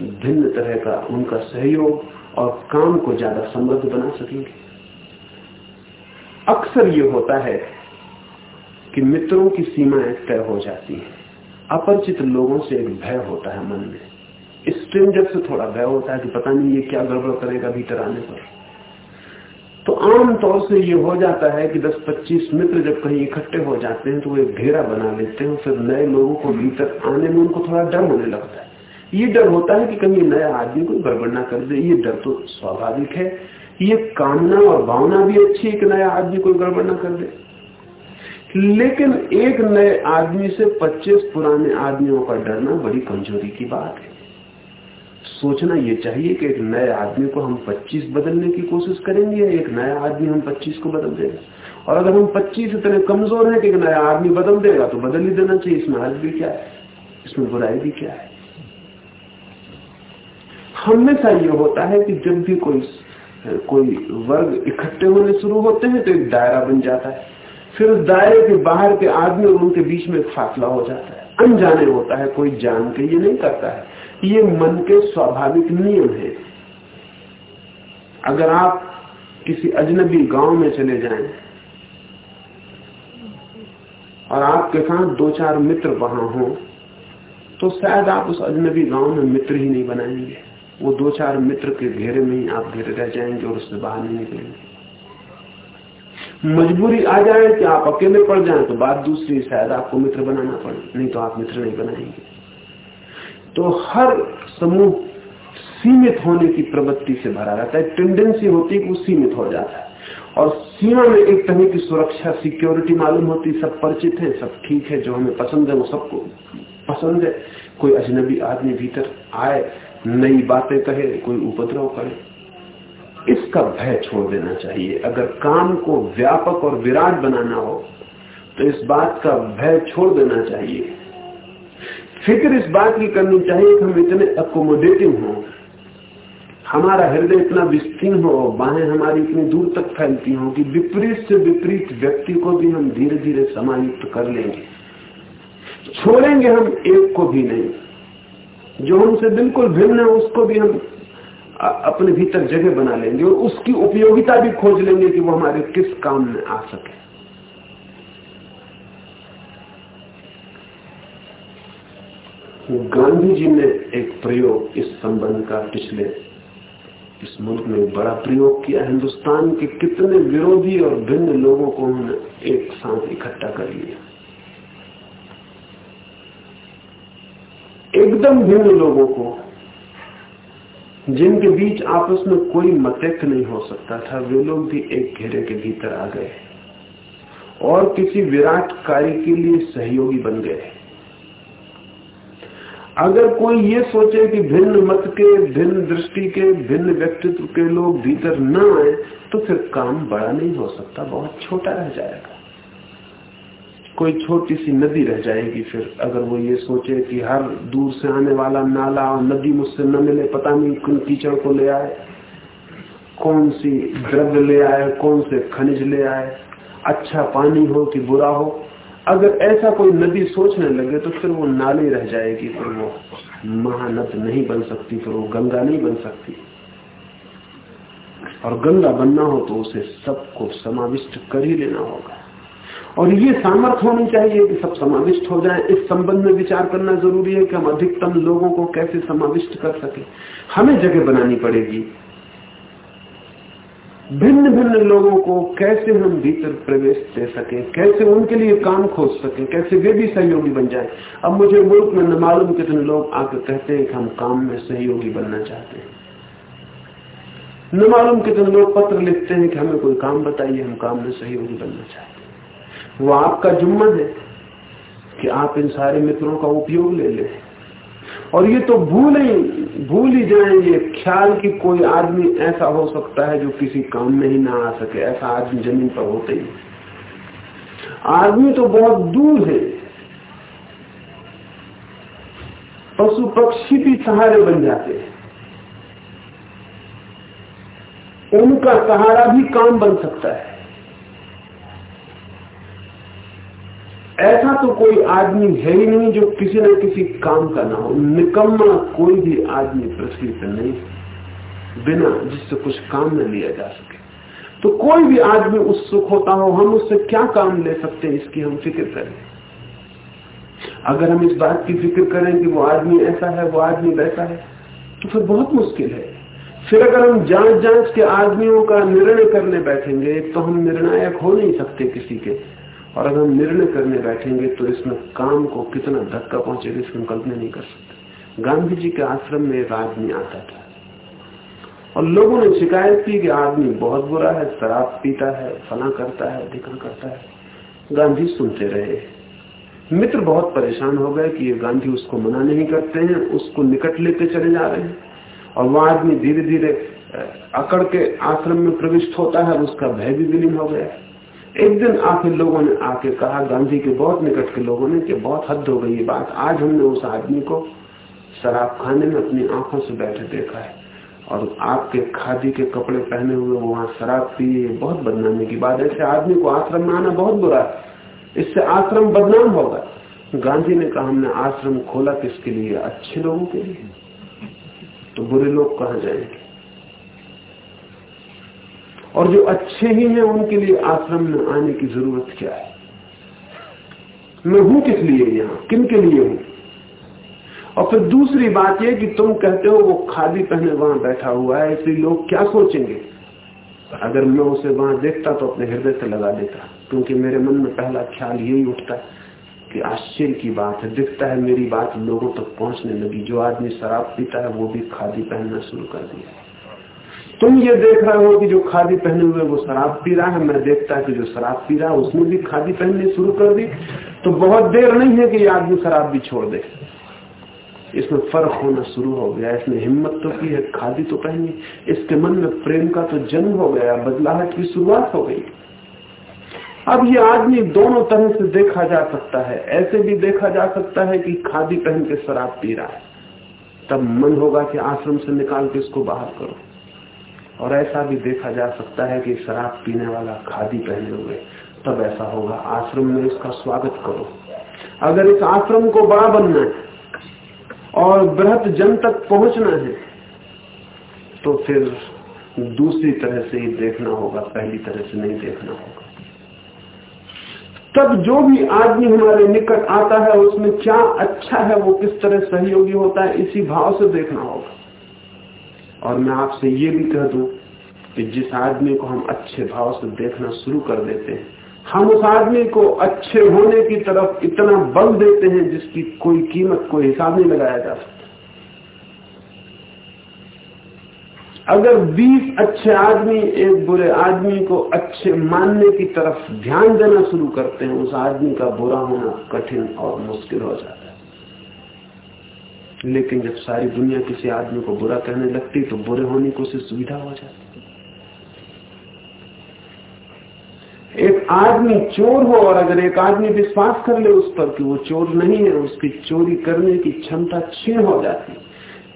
भिन्न तरह का उनका सहयोग और काम को ज़्यादा समृद्ध बना सकेंगे। अक्सर ये होता है कि मित्रों की सीमाएँ तय हो जाती हैं। अपरिचित लोगों से एक भय होता है मन में। स्ट्रेंजर से थोड़ा भय होता है कि पता नहीं ये क्या गड़बड़ करेगा भीतर आने पर। तो आम तौर से ये हो जाता है कि 10-25 मित्र जब कहीं इकट्ठे हो जाते हैं तो वो एक घेरा बना लेते हैं फिर नए लोगों को भीतर आने में उनको थोड़ा डर होने लगता है। ये डर होता है कि कहीं नया आदमी कोई गड़बड़ ना कर दे, ये डर तो स्वाभाविक है। ये कामना और भावना भी अच्छी है कि नया आदमी कोई गड़बड़ ना कर दे। लेकिन एक नए आदमी से 25 पुराने आदमियों का डरना बड़ी कमज़ोरी की बात है। सोचना ये चाहिए कि एक नए आदमी को हम 25 बदलने की कोशिश करेंगे या एक नया आदमी हम 25 को बदल देगा? और अगर हम 25 इतने कमज़ोर हैं कि एक नया आदमी बदल देगा तो बदल ही देना चाहिए। इसमें हर्ज भी क्या है? इसमें बुराई भी क्या है? हमेशा ये होता है कि जब भी कोई कोई वर्ग इकट्ठे होने शुरू होते हैं तो एक दायरा बन जाता है। फिर उस दायरे के बाहर के आदमी और उनके बीच में फासला हो जाता है। अनजाने होता है, कोई जान के ये नहीं करता है। ये मन के स्वाभाविक नियम है। अगर आप किसी अजनबी गाँव में चले जाएँ और आपके साथ दो चार मित्र वहाँ हो तो शायद आप उस अजनबी गाँव में मित्र ही नहीं बनाएँगे। वो दो चार मित्र के घेरे में ही आप घेरे रह जाएँगे और उससे बाहर नहीं निकलेंगे। मजबूरी आ जाए कि आप अकेले पड़ जाए तो बात दूसरी, शायद आपको मित्र बनाना पड़े, नहीं तो आप मित्र नहीं बनाएँगे। तो हर समूह सीमित होने की प्रवृत्ति से भरा रहता है टेंडेंसी होती है कि वो सीमित हो जाता है। और सीमा में एक तरह की सुरक्षा सिक्योरिटी मालूम होती, सब परिचित है, सब ठीक है, जो हमें पसंद है, वो सबको पसंद है। कोई अजनबी आदमी भीतर आए नई बातें कहे, कोई उपद्रव करे। इसका भय छोड़ देना चाहिए। अगर काम को व्यापक और विराट बनाना हो तो इस बात का भय छोड़ देना चाहिए। फ़िक्र इस बात की करनी चाहिए कि हम इतने अकोमोडेटिव हों। हमारा हृदय इतना विस्तीर्ण हो, बाहें हमारी इतनी दूर तक फैलती हो कि विपरीत से विपरीत व्यक्ति को भी हम धीरे धीरे समायुक्त कर लेंगे। छोड़ेंगे हम एक को भी नहीं। जो हमसे बिल्कुल भिन्न है, उसको भी हम अपने भीतर जगह बना लेंगे और उसकी उपयोगिता भी खोज लेंगे कि वो हमारे किस काम में आ सके। गांधी जी ने एक प्रयोग इस संबंध का पिछले इस मुल्क में बड़ा प्रयोग किया। हिंदुस्तान के कितने विरोधी और भिन्न लोगों को उन्होंने एक साथ इकट्ठा कर लिया। एकदम भिन्न लोगों को, जिनके बीच आपस में कोई मतैक नहीं हो सकता था, वे लोग भी एक घेरे के भीतर आ गए और किसी विराट कार्य के लिए सहयोगी बन गए। अगर कोई ये सोचे कि भिन्न मत के, भिन्न दृष्टि के, भिन्न व्यक्तित्व के लोग भीतर न आए तो फिर काम बड़ा नहीं हो सकता, बहुत छोटा रह जाएगा। कोई छोटी सी नदी रह जाएगी फिर, अगर वो ये सोचे कि हर दूर से आने वाला नाला और नदी मुझसे न मिले, पता नहीं किन कीचड़ को ले आए, कौन सी द्रव्य ले आए, कौन से खनिज ले आए अच्छा पानी हो कि बुरा हो। अगर ऐसा कोई नदी सोचने लगे तो फिर वो नाली रह जाएगी फिर वो महानद नहीं बन सकती फिर वो गंगा नहीं बन सकती। और गंगा बनना हो तो उसे सबको समाविष्ट कर ही लेना होगा। और ये सामर्थ्य होनी चाहिए कि सब समाविष्ट हो जाए। इस संबंध में विचार करना ज़रूरी है कि हम अधिकतम लोगों को कैसे समाविष्ट कर सके। हमें जगह बनानी पड़ेगी। भिन्न भिन्न लोगों को कैसे हम भीतर प्रवेश दे सके, कैसे उनके लिए काम खोज सके, कैसे वे भी सहयोगी बन जाए। अब मुझे मुल्क में न मालूम कितने लोग आकर कहते हैं कि हम काम में सहयोगी बनना चाहते हैं। न मालूम कितने लोग पत्र लिखते हैं कि हमें कोई काम बताइए, हम काम में सहयोगी बनना चाहते हैं। वो आपका जुम्मा है कि आप इन सारे मित्रों का उपयोग ले लें। और ये तो भूल ही भूल ही जाए, ये ख्याल कि कोई आदमी ऐसा हो सकता है जो किसी काम में ही ना आ सके, ऐसा आदमी ज़मीन पर होते ही। आदमी तो बहुत दूर है। पशु पक्षी भी सहारे बन जाते हैं। उनका सहारा भी काम बन सकता है। ऐसा तो कोई आदमी है ही नहीं जो किसी न किसी काम का ना हो। निकम्मा कोई भी आदमी पृथ्वी पर नहीं बिना जिससे कुछ काम न लिया जा सके। तो कोई भी आदमी उत्सुक होता हो, हम उससे क्या काम ले सकते हैं इसकी हम फ़िक्र करें? अगर हम इस बात की फ़िक्र करें कि वो आदमी ऐसा है, वो आदमी वैसा है तो फिर बहुत मुश्किल है। फिर अगर हम जाँच जाँच के आदमियों का निर्णय करने बैठेंगे तो हम निर्णायक हो नहीं सकते किसी के। और अगर हम निर्णय करने बैठेंगे तो इसमें काम को कितना धक्का पहुंचेगा, इसकी हम कल्पना नहीं कर सकते। गांधी जी के आश्रम में एक आदमी आता था। और लोगों ने शिकायत की कि आदमी बहुत बुरा है, शराब पीता है, फला करता है ढिकन करता है। गांधी सुनते रहे। मित्र बहुत परेशान हो गए कि ये गांधी उसको मना नहीं करते हैं, उसको निकट लेते चले जा रहे हैं। और वह आदमी धीरे धीरे अकड़ के आश्रम में प्रविष्ट होता है उसका भय भी विलीन हो गया एक दिन आखिर लोगों ने आके कहा, गांधी के बहुत निकट के लोगों ने कि बहुत हद हो गई बात। आज हमने उस आदमी को शराब खाने में अपनी आँखों से बैठे देखा है और आपके खादी के कपड़े पहने हुए वहाँ शराब पी बहुत बदनामी की बात ऐसे आदमी को आश्रम में आना बहुत बुरा है। इससे आश्रम बदनाम होगा। गांधी ने कहा, हमने आश्रम खोला किसके लिए? अच्छे लोगों के लिए। तो बुरे लोग कहा जाएँगे? और जो अच्छे ही हैं, उनके लिए आश्रम में आने की ज़रूरत क्या है? मैं हूँ किस लिए यहाँ? किन के लिए हूँ? और फिर दूसरी बात यह कि तुम कहते हो वो खादी पहने वहाँ बैठा हुआ है, इसलिए लोग क्या सोचेंगे? अगर मैं उसे वहाँ देखता तो अपने हृदय से लगा देता, क्योंकि मेरे मन में पहला ख्याल यही उठता कि आश्चर्य की बात है, दिखता है मेरी बात लोगों तक तो पहुँचने लगी। जो आदमी शराब पीता है, वो भी खादी पहनना शुरू कर दिया। तुम ये देख रहे हो कि जो खादी पहने हुए वो शराब पी रहा है। मैं देखता है कि जो शराब पी रहा है, उसने भी खादी पहननी शुरू कर दी। तो बहुत देर नहीं है कि ये आदमी शराब भी छोड़ दे। इसमें फ़र्क होना शुरू हो गया। इसने हिम्मत तो की है, खादी तो पहनी। इसके मन में प्रेम का तो जन्म हो गया, बदलाहट की शुरुआत हो गई। अब ये आदमी दोनों तरह से देखा जा सकता है। ऐसे भी देखा जा सकता है कि खादी पहन के शराब पी रहा है। तब मन होगा कि आश्रम से निकाल के इसको बाहर करो। और ऐसा भी देखा जा सकता है कि शराब पीने वाला खादी पहने हुए, तब ऐसा होगा। आश्रम में इसका स्वागत करो। अगर इस आश्रम को बड़ा बनना है और बृहत जन तक पहुँचना है तो फिर दूसरी तरह से ही देखना होगा, पहली तरह से नहीं देखना होगा। तब जो भी आदमी हमारे निकट आता है, उसमें क्या अच्छा है, वो किस तरह सहयोगी होता है, इसी भाव से देखना होगा। और मैं आपसे ये भी कह दूँ कि जिस आदमी को हम अच्छे भाव से देखना शुरू कर देते हैं, हम उस आदमी को अच्छे होने की तरफ़ इतना बल देते हैं जिसकी कोई कीमत, कोई हिसाब नहीं लगाया जा सकता। अगर 20 अच्छे आदमी एक बुरे आदमी को अच्छे मानने की तरफ़ ध्यान देना शुरू करते हैं, उस आदमी का बुरा होना कठिन और मुश्किल हो जाता है। लेकिन जब सारी दुनिया किसी आदमी को बुरा कहने लगती तो बुरे होने को उसे सुविधा हो जाती। एक आदमी चोर हो, और अगर एक आदमी विश्वास कर ले उस पर कि वो चोर नहीं है, उसकी चोरी करने की क्षमता क्षीण हो जाती।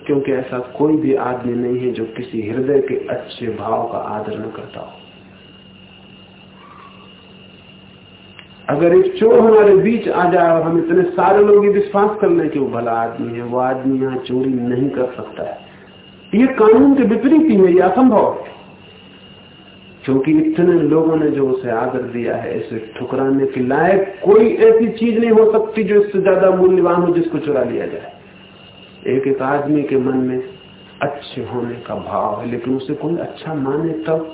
क्योंकि ऐसा कोई भी आदमी नहीं है जो किसी हृदय के अच्छे भाव का आदर न करता हो। अगर एक चोर हमारे बीच आ जाए और हम इतने सारे लोग ये विश्वास कर लें कि वो भला आदमी है, वो आदमी यहाँ चोरी नहीं कर सकता है। ये कानून के विपरीत ही है, ये असंभव क्योंकि इतने लोगों ने जो उसे आदर दिया है, इसे ठुकराने के लायक कोई ऐसी चीज़ नहीं हो सकती जो इससे ज़्यादा मूल्यवान हो जिसको चुरा लिया जाए। एक एक आदमी के मन में अच्छे होने का भाव है, लेकिन उसे कोई अच्छा माने तब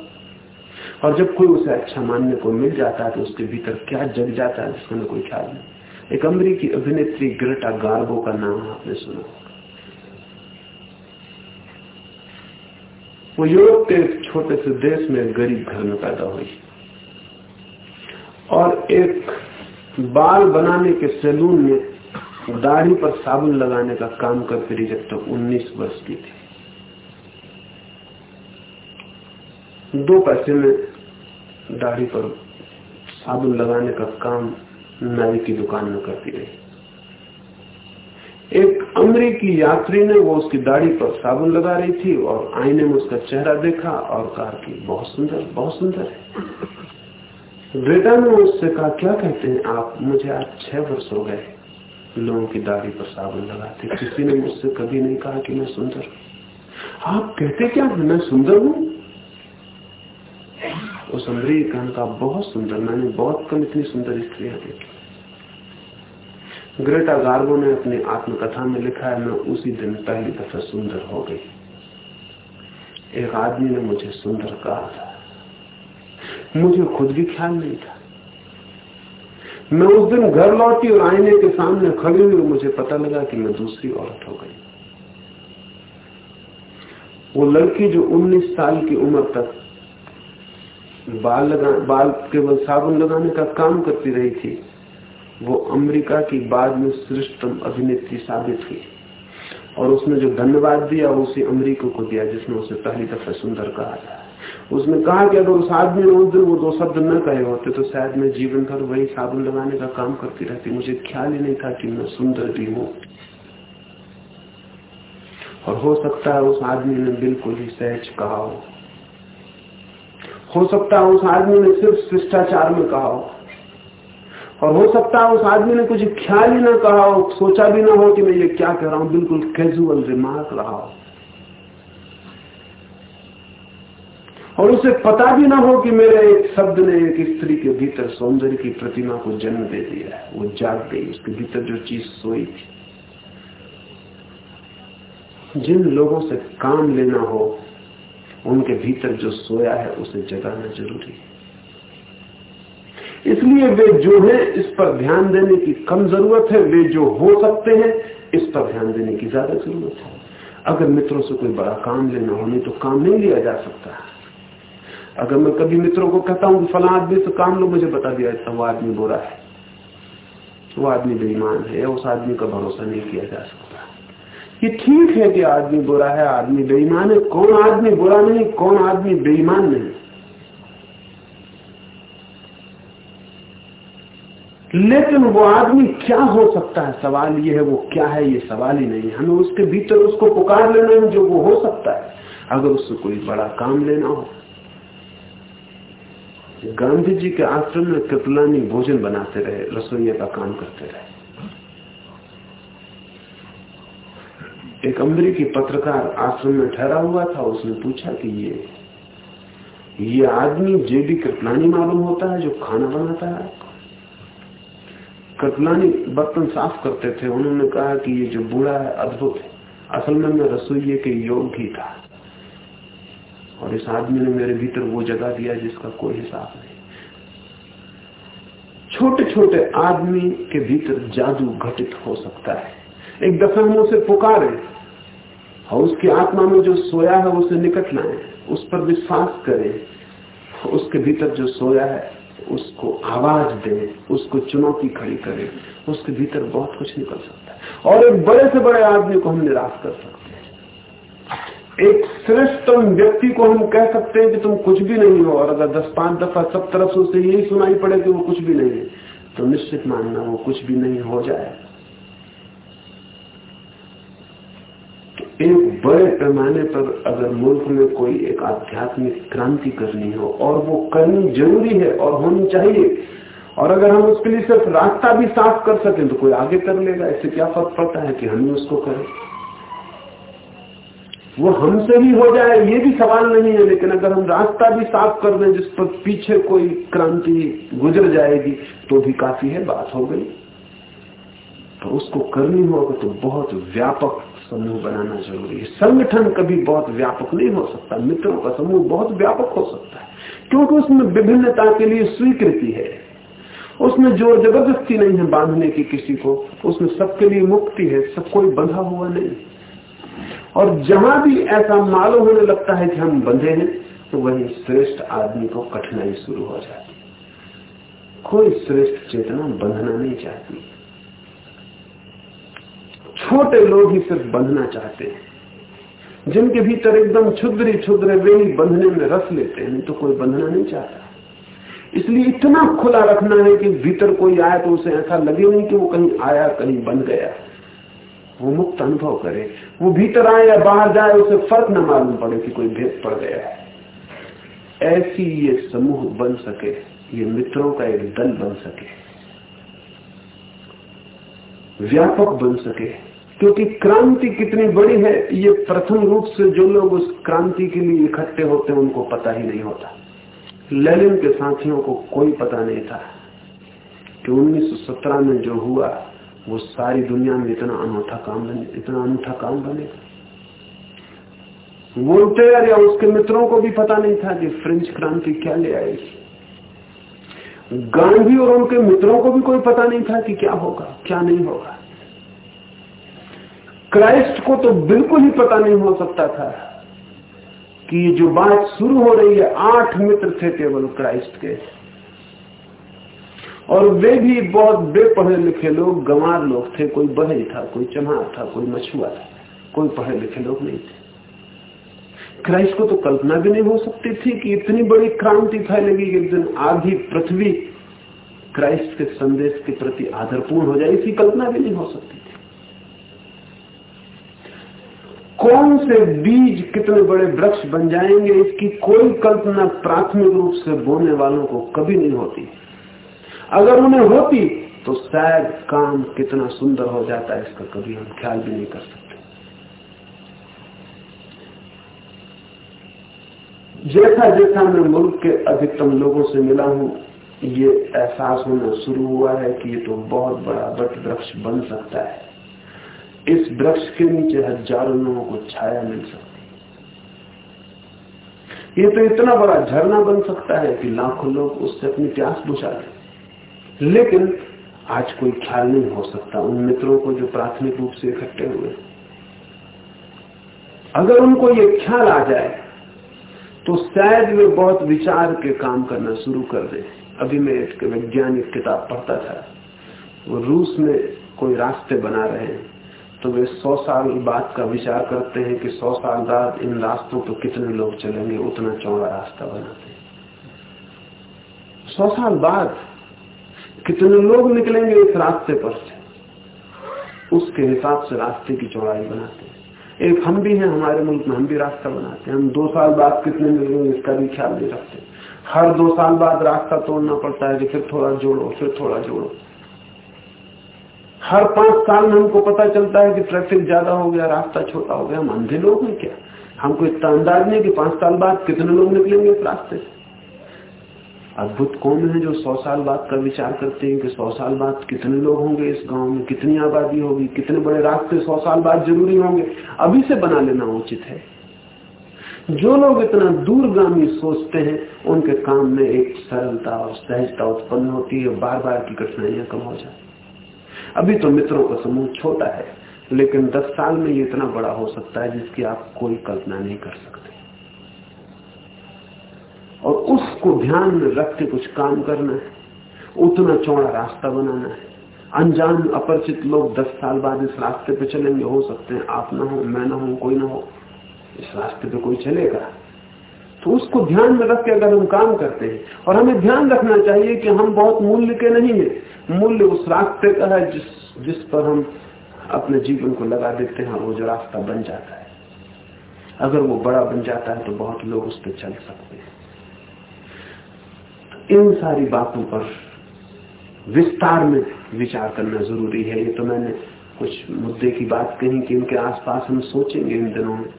और जब कोई उसे अच्छा मानने को मिल जाता है तो उसके भीतर क्या जग जाता है जिसका कोई ख्याल नहीं। एक अमरीकी अभिनेत्री ग्रेटा गार्बो का नाम आपने सुना। वो यूरोप के एक छोटे से देश में गरीब घर में पैदा हुई। और एक बाल बनाने के सैलून में दाढ़ी पर साबुन लगाने का काम करती रही जब तक तो 19 वर्ष की थी। दो पैसे में दाढ़ी पर साबुन लगाने का काम नाई की दुकान में करती रही। एक अमरीकी यात्री ने वो उसकी दाढ़ी पर साबुन लगा रही थी और आईने में उसका चेहरा देखा और कहा कि, बहुत सुंदर बहुत सुंदर है। बेटा ने उससे कहा, क्या कहते हैं आप? मुझे आज छह वर्ष हो गए लोगों की दाढ़ी पर साबुन लगाते। किसी ने मुझसे कभी नहीं कहा कि मैं सुंदर आप कहते क्या मैं सुंदर हूँ? उस अमरीकन का बहुत सुंदर, मैंने बहुत कम इतनी सुंदर स्त्रियाँ देखी। ग्रेटा गार्गो ने अपनी आत्मकथा में लिखा है, मैं उसी दिन पहली दफ़ा सुंदर हो गई। एक आदमी ने मुझे सुंदर कहा था। मुझे खुद भी ख्याल नहीं था। मैं उस दिन घर लौटी और आईने के सामने खड़ी हुई और मुझे पता लगा कि मैं दूसरी औरत हो गई। वो लड़की जो 19 साल की उम्र तक बाल लगा, बाल केवल साबुन लगाने का काम करती रही थी। वो अमेरिका की बाद में श्रेष्ठतम अभिनेत्री साबित हुई। और उसने जो धन्यवाद दिया उसी अमरीका को दिया, जिसने उसे पहली दफ़ा सुंदर कहा था। उसने कहा कि अगर उस आदमी ने उस दिन वो दो शब्द न कहे होते तो शायद मैं जीवन भर वही साबुन लगाने का काम करती रहती। मुझे ख्याल ही नहीं था कि मैं सुंदर भी हूँ। और हो सकता है उस आदमी ने बिल्कुल ही सहज कहा हो। हो सकता है उस आदमी ने सिर्फ़ शिष्टाचार में कहा हो। और हो सकता है उस आदमी ने कुछ ख्याल ही ना कहा हो, सोचा भी ना हो कि मैं ये क्या कह रहा हूँ, बिल्कुल कैजुअल रिमार्क रहा हो। और उसे पता भी ना हो कि मेरे एक शब्द ने एक स्त्री के भीतर सौंदर्य की प्रतिमा को जन्म दे दिया है। वो जाग गई, उसके भीतर जो चीज़ सोई थी। जिन लोगों से काम लेना हो उनके भीतर जो सोया है, उसे जगाना ज़रूरी है। इसलिए वे जो है, इस पर ध्यान देने की कम ज़रूरत है। वे जो हो सकते हैं, इस पर ध्यान देने की ज़्यादा ज़रूरत है। अगर मित्रों से कोई बड़ा काम लेना हो, नहीं तो काम नहीं लिया जा सकता अगर मैं कभी मित्रों को कहता हूँ फला आदमी से काम लो, मुझे बता दिया जाता वो आदमी बुरा है। वो आदमी बेईमान है उस आदमी का भरोसा नहीं किया जा सकता। ये ठीक है कि आदमी बुरा है, आदमी बेईमान है। कौन आदमी बुरा नहीं, कौन आदमी बेईमान नहीं? लेकिन वो आदमी क्या हो सकता है? सवाल ये है, वो क्या है? ये सवाल ही नहीं हमें उसके भीतर उसको पुकार लेना है जो वो हो सकता है। अगर उससे कोई बड़ा काम लेना हो। गांधी जी के आश्रम में कृपलानी भोजन बनाते रहे रसोइया का काम करते रहे। एक अमरीकी पत्रकार आश्रम में ठहरा हुआ था, उसने पूछा कि ये ये आदमी जेडी कृपलानी मालूम होता है जो खाना बनाता है? कृपलानी बर्तन साफ़ करते थे, उन्होंने कहा कि ये जो बूढ़ा है, अद्भुत है। असल में मैं रसोइये के योग ही था। और इस आदमी ने मेरे भीतर वो जगा दिया जिसका कोई हिसाब नहीं। छोटे छोटे आदमी के भीतर जादू घटित हो सकता है। एक दफ़ा हम उसे पुकारे और उसकी आत्मा में जो सोया है, उसे निकट लाए उस पर विश्वास करें। उसके भीतर जो सोया है, उसको आवाज़ दे। उसको चुनौती खड़ी करे। उसके भीतर बहुत कुछ निकल सकता है। और एक बड़े से बड़े आदमी को हम निराश कर सकते हैं। एक श्रेष्ठतम व्यक्ति को हम कह सकते हैं कि तुम कुछ भी नहीं हो, और अगर दस, पाँच दफ़ा सब तरफ़ से उसे यही सुनाई पड़े कि वो कुछ भी नहीं है तो निश्चित मानना वो कुछ भी नहीं हो जाए एक बड़े पैमाने पर अगर मुल्क में कोई एक आध्यात्मिक क्रांति करनी हो और वो करनी ज़रूरी है और होनी चाहिए, और अगर हम उसके लिए सिर्फ़ रास्ता भी साफ़ कर सकें तो कोई आगे कर लेगा, इससे क्या फ़र्क पड़ता है कि हम उसको करें? वो हमसे भी हो जाए, ये भी सवाल नहीं है, लेकिन अगर हम रास्ता भी साफ़ कर दें जिस पर पीछे कोई क्रांति गुजर जाएगी तो भी काफ़ी है, बात हो गई। तो उसको करनी होगा तो बहुत व्यापक समूह बनाना ज़रूरी है। संगठन कभी बहुत व्यापक नहीं हो सकता। मित्रों का समूह बहुत व्यापक हो सकता है, क्योंकि उसमें विभिन्नता के लिए स्वीकृति है। उसमें ज़ोर ज़बरदस्ती नहीं है बांधने की किसी को। उसमें सबके लिए मुक्ति है, सब कोई बंधा हुआ नहीं। और जहाँ भी ऐसा मालूम होने लगता है कि हम बंधे हैं तो वही श्रेष्ठ आदमी को कठिनाई शुरू हो जाती कोई श्रेष्ठ चेतना बंधना नहीं चाहती। छोटे लोग ही सिर्फ़ बंधना चाहते हैं। जिनके भीतर एकदम क्षुद्र क्षुद्र वे ही बंधने में रस लेते हैं तो कोई बंधना नहीं चाहता। इसलिए इतना खुला रखना है कि भीतर कोई आए तो उसे ऐसा लगे नहीं कि वो कहीं आया, कहीं बन गया। वो मुक्त अनुभव करे। वो भीतर आए या बाहर जाए, उसे फ़र्क न मालूम पड़े कि कोई भेद पड़ गया है। ऐसी ये समूह बन सके, ये मित्रों का एक दल बन सके। व्यापक बन सके। क्योंकि क्रांति कितनी बड़ी है, ये प्रथम रूप से जो लोग उस क्रांति के लिए इकट्ठे होते हैं, उनको पता ही नहीं होता। लेलिन के साथियों को कोई पता नहीं था कि 1917 में जो हुआ, वो सारी दुनिया में इतना अनूठा काम बने, इतना अनूठा काम बनेगा वोल्टेयर या उसके मित्रों को भी पता नहीं था कि फ्रेंच क्रांति क्या ले आएगी। गांधी और उनके मित्रों को भी कोई पता नहीं था कि क्या होगा, क्या नहीं होगा। क्राइस्ट को तो बिल्कुल ही पता नहीं हो सकता था कि जो बात शुरू हो रही है, आठ मित्र थे केवल क्राइस्ट के। और वे भी बहुत बेपढ़े लिखे लोग, गंवार लोग थे, कोई बहे था, कोई चमार था, कोई मछुआ था, कोई पढ़े लिखे लोग नहीं थे। क्राइस्ट को तो कल्पना भी नहीं हो सकती थी कि इतनी बड़ी क्रांति फैलेगी एक दिन आधी पृथ्वी क्राइस्ट के संदेश के प्रति आदरपूर्ण हो जाए इसकी कल्पना भी नहीं हो सकती थी। कौन से बीज कितने बड़े वृक्ष बन जाएँगे, इसकी कोई कल्पना प्राथमिक रूप से बोने वालों को कभी नहीं होती। अगर उन्हें होती तो शायद काम कितना सुंदर हो जाता है, इसका कभी हम ख्याल भी नहीं कर सकते। जैसा जैसा मैं मुल्क के अधिकतम लोगों से मिला हूँ, ये एहसास होना शुरू हुआ है कि ये तो बहुत बड़ा वट वृक्ष बन सकता है। इस वृक्ष के नीचे हज़ारों लोगों को छाया मिल सकती ये तो इतना बड़ा झरना बन सकता है कि लाखों लोग उससे अपनी प्यास बुझा लें। लेकिन आज कोई ख्याल नहीं हो सकता उन मित्रों को जो प्राथमिक रूप से इकट्ठे हुए अगर उनको ये ख्याल आ जाए तो शायद वे बहुत विचार के काम करना शुरू कर दें। अभी मैं एक वैज्ञानिक किताब पढ़ता था। वो रूस में कोई रास्ते बना रहे हैं। तो वे सौ साल बाद का विचार करते हैं कि सौ साल बाद इन रास्तों पर कितने लोग चलेंगे, उतना चौड़ा रास्ता बनाते हैं। सौ साल बाद कितने लोग निकलेंगे इस रास्ते पर से? उसके हिसाब से रास्ते की चौड़ाई बनाते हैं। एक हम भी हैं, हमारे मुल्क में हम भी रास्ता बनाते हैं। हम दो साल बाद कितने निकलेंगे इसका भी ख्याल नहीं रखते। हर दो साल बाद रास्ता तोड़ना पड़ता है फिर थोड़ा जोड़ो, फिर थोड़ा जोड़ो। हर पाँच साल में हमको पता चलता है कि ट्रैफ़िक ज़्यादा हो गया, रास्ता छोटा हो गया, हम अंधे लोग हैं क्या? हमको इतना अंदाज नहीं कि पाँच साल बाद कितने लोग निकलेंगे इस रास्ते से। अद्भुत कौन है जो सौ साल बाद का विचार करते हैं कि सौ साल बाद कितने लोग होंगे इस गाँव में, कितनी आबादी होगी, कितने बड़े रास्ते सौ साल बाद ज़रूरी होंगे? अभी से बना लेना उचित है। जो लोग इतना दूरगामी सोचते हैं, उनके काम में एक सरलता और सहजता उत्पन्न होती है बार बार की कठिनाइयाँ कम हो जाती अभी तो मित्रों का समूह छोटा है, लेकिन दस साल में ये इतना बड़ा हो सकता है जिसकी आप कोई कल्पना नहीं कर सकते। और उसको ध्यान में रख के कुछ काम करना है, उतना चौड़ा रास्ता बनाना है। अनजान अपरिचित लोग दस साल बाद इस रास्ते पे चलेंगे, हो सकते हैं आप ना हो, मैं ना हो, कोई ना हो, इस रास्ते पे कोई चलेगा। तो उसको ध्यान में रख के अगर हम काम करते हैं, और हमें ध्यान रखना चाहिए कि हम बहुत मूल्य के नहीं है। मूल्य उस रास्ते का है जिस जिस पर हम अपने जीवन को लगा देते हैं वो जो रास्ता बन जाता है। अगर वो बड़ा बन जाता है तो बहुत लोग उस पर चल सकते हैं। इन सारी बातों पर विस्तार में विचार करना ज़रूरी है। ये तो मैंने कुछ मुद्दे की बात कही कि इनके आसपास हम सोचेंगे इन दिनों में।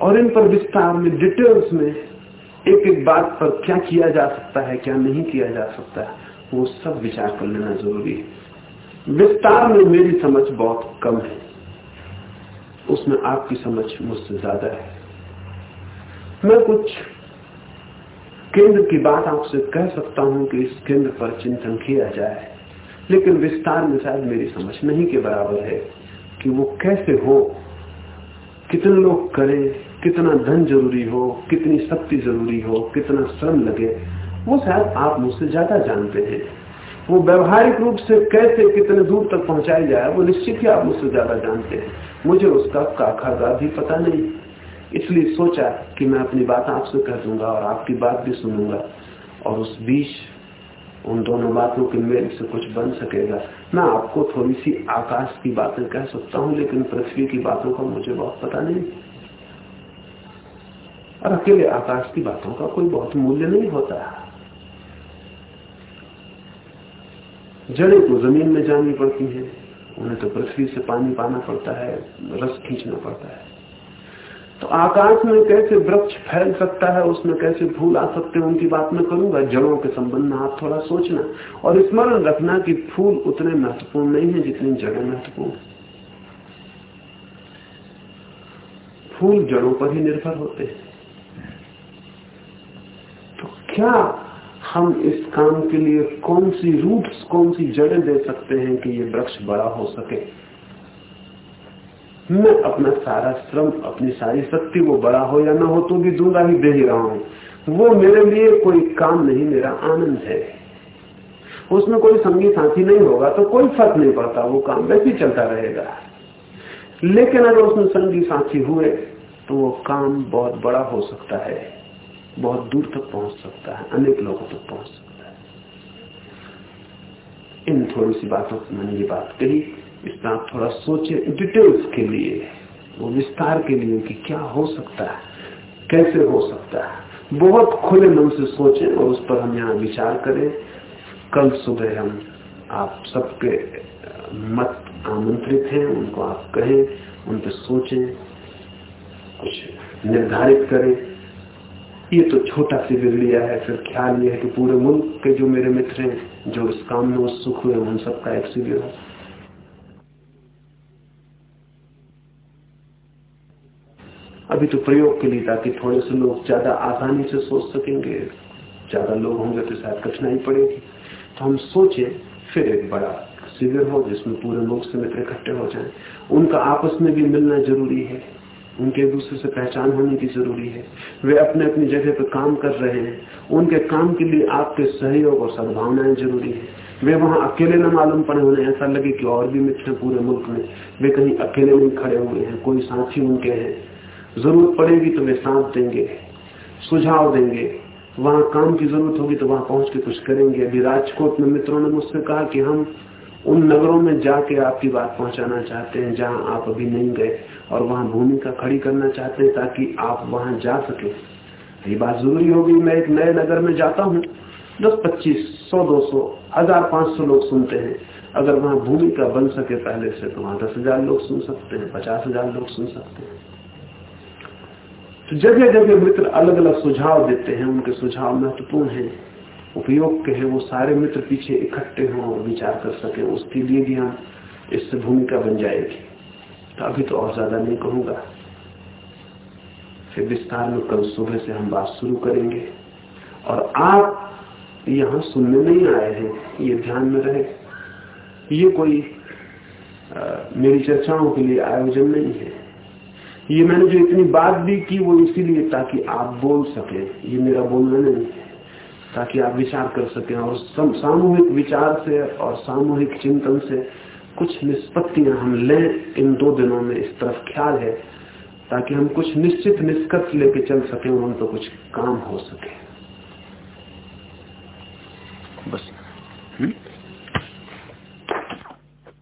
और इन पर विस्तार में डिटेल्स में एक एक बात पर क्या किया जा सकता है, क्या नहीं किया जा सकता है, वो सब विचार कर लेना ज़रूरी है। विस्तार में मेरी समझ बहुत कम है। उसमें आपकी समझ मुझसे ज़्यादा है। मैं कुछ केंद्र की बात आपसे कह सकता हूँ कि इस केंद्र पर चिंतन किया जाए, लेकिन विस्तार में शायद मेरी समझ नहीं के बराबर है कि वो कैसे हो। कितने लोग करें, कितना धन ज़रूरी हो, कितनी शक्ति ज़रूरी हो, कितना श्रम लगे, वो शायद आप मुझसे ज़्यादा जानते हैं। वो व्यवहारिक रूप से कैसे कितने दूर तक पहुंचाई जाए, वो निश्चित ही आप मुझसे ज़्यादा जानते हैं। मुझे उसका काखा भी पता नहीं। इसलिए सोचा कि मैं अपनी बात आपसे कह दूँगा और आपकी बात भी सुनूँगा। और उस बीच उन दोनों बातों के मेल से कुछ बन सकेगा। मैं आपको थोड़ी सी आकाश की बातें कह सकता हूँ, लेकिन पृथ्वी की बातों का मुझे बहुत पता नहीं। और अकेले आकाश की बातों का कोई बहुत मूल्य नहीं होता। जड़े को ज़मीन में जानी पड़ती है, उन्हें तो पृथ्वी से पानी पाना पड़ता है, रस खींचना पड़ता है। तो आकाश में कैसे वृक्ष फैल सकता है, उसमें कैसे फूल आ सकते हैं, उनकी बात मैं करूँगा। जड़ों के संबंध में आप थोड़ा सोचना और स्मरण रखना कि फूल उतने महत्वपूर्ण नहीं है जितनी जड़ें महत्वपूर्ण फूल जड़ों पर ही निर्भर होते हैं। तो क्या हम इस काम के लिए कौन सी रूट्स, कौन सी जड़ें दे सकते हैं कि ये वृक्ष बड़ा हो सके? मैं अपना सारा श्रम, अपनी सारी शक्ति, वो बड़ा हो या ना हो तो भी दूँगा ही, दे ही रहा हूँ। वो मेरे लिए कोई काम नहीं, मेरा आनंद है। उसमें कोई संगी साथी नहीं होगा तो कोई फ़र्क नहीं पड़ता, वो काम वैसे चलता रहेगा। लेकिन अगर उसमें संगी साथी हुए तो वो काम बहुत बड़ा हो सकता है, बहुत दूर तक पहुँच सकता है, अनेक लोगों तक पहुँच सकता है। इन थोड़ी सी बातों से मैंने ये बात कही। इसमें आप थोड़ा सोचे डिटेल्स के लिए, वो विस्तार के लिए कि क्या हो सकता है, कैसे हो सकता है। बहुत खुले मन से सोचें और उस पर हम यहाँ विचार करें। कल सुबह हम आप सबके मत आमंत्रित हैं, उनको आप कहें, उन पर सोचें, कुछ निर्धारित करें। ये तो छोटा शिविर लिया है, फिर ख्याल ये है कि पूरे मुल्क के जो मेरे मित्र हैं, जो इस काम में उत्सुक हुए उन सबका एक शिविर हो। अभी तो प्रयोग के लिए ताकि थोड़े से लोग ज़्यादा आसानी से सोच सकेंगे। ज़्यादा लोग होंगे तो शायद कठिनाई पड़ेगी। तो हम सोचे, फिर एक बड़ा शिविर हो जिसमें पूरे लोग से मित्र इकट्ठे हो जाएँ। उनका आपस में भी मिलना ज़रूरी है। उनके एक दूसरे से पहचान होने की ज़रूरी है। वे अपने अपनी जगह पर काम कर रहे हैं। उनके काम के लिए आपके सहयोग और सद्भावनाएँ ज़रूरी है। वे वहाँ अकेले न मालूम पड़े उन्हें ऐसा लगे कि और भी मित्र पूरे मुल्क में। वे कहीं अकेले नहीं खड़े हुए हैं, कोई साथी उनके हैं। ज़रूरत पड़ेगी तो वे साथ देंगे, सुझाव देंगे। वहाँ काम की ज़रूरत होगी तो वहाँ पहुँच के कुछ करेंगे। अभी राजकोट में मित्रों ने मुझसे कहा कि हम उन नगरों में जाके आपकी बात पहुंचाना चाहते हैं जहाँ आप अभी नहीं गए और वहाँ भूमिका खड़ी करना चाहते हैं ताकि आप वहाँ जा सके। ये बात ज़रूरी होगी। मैं एक नए नगर में जाता हूँ। दस, पच्चीस, सौ, दो सौ, हज़ार पाँच सौ लोग सुनते हैं। अगर वहाँ भूमिका बन सके पहले से तो वहाँ दस हज़ार लोग सुन सकते हैं, पचास हज़ार लोग सुन सकते हैं। तो जगह जगह मित्र अलग अलग सुझाव देते हैं उनके सुझाव महत्वपूर्ण है। उपयोग के हैं वो सारे मित्र पीछे इकट्ठे हों और विचार कर सके उसके लिए भी हम इससे भूमिका बन जाएगी। तो अभी तो और ज़्यादा नहीं कहूँगा। फिर विस्तार में कल सुबह से हम बात शुरू करेंगे। और आप यहाँ सुनने नहीं आए हैं ये ध्यान में रहे। ये कोई आ, मेरी चर्चाओं के लिए आयोजन नहीं है। ये मैंने जो इतनी बात भी की वो इसीलिए ताकि आप बोल सके। ये मेरा बोलना नहीं है, ताकि आप विचार कर सकें और सामूहिक विचार से और सामूहिक चिंतन से कुछ निष्पत्तियाँ हम लें इन दो दिनों में। इस तरफ़ ख्याल है, ताकि हम कुछ निश्चित निष्कर्ष लेके चल सके और उन पर कुछ काम हो सके। बस?